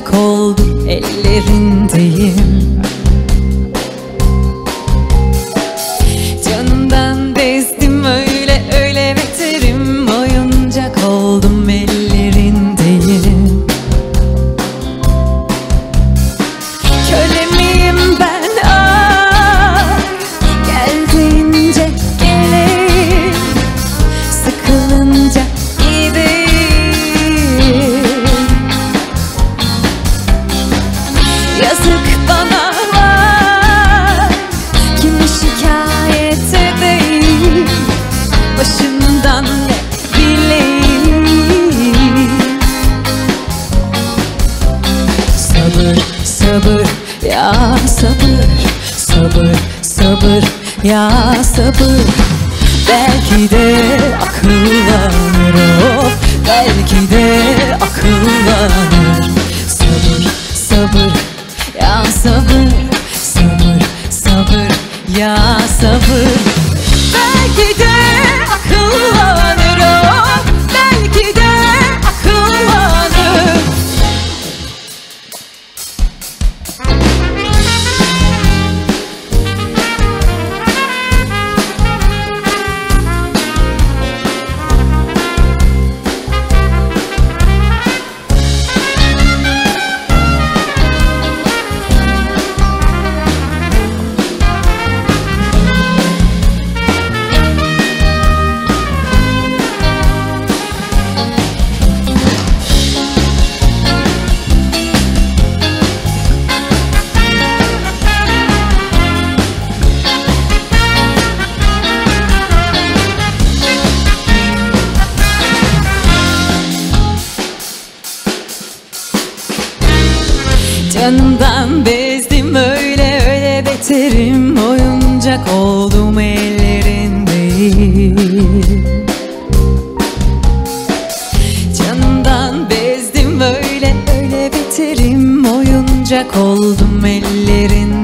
oyuncak oldum ellerindeyim sabır, ya sabır. Belki de akıllanır o Canımdan bezdim öyle öyle beterim. Oyuncak oldum ellerindeyim Canımdan bezdim öyle öyle beterim. Oyuncak oldum ellerindeyim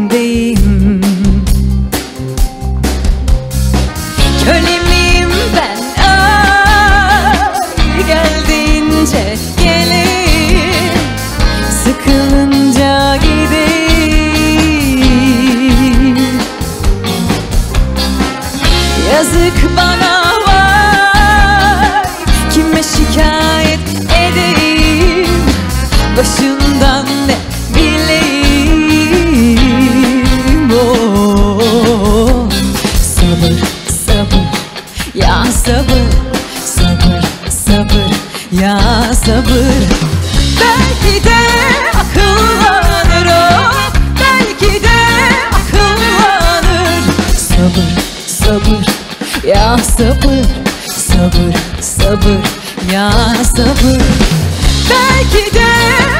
bana var. Kime şikayet edeyim? Başından ne bileyim? Oh. Sabır, sabır, ya sabır. Sabır, sabır, ya sabır ya sabır Sabır, sabır, ya sabır. Belki de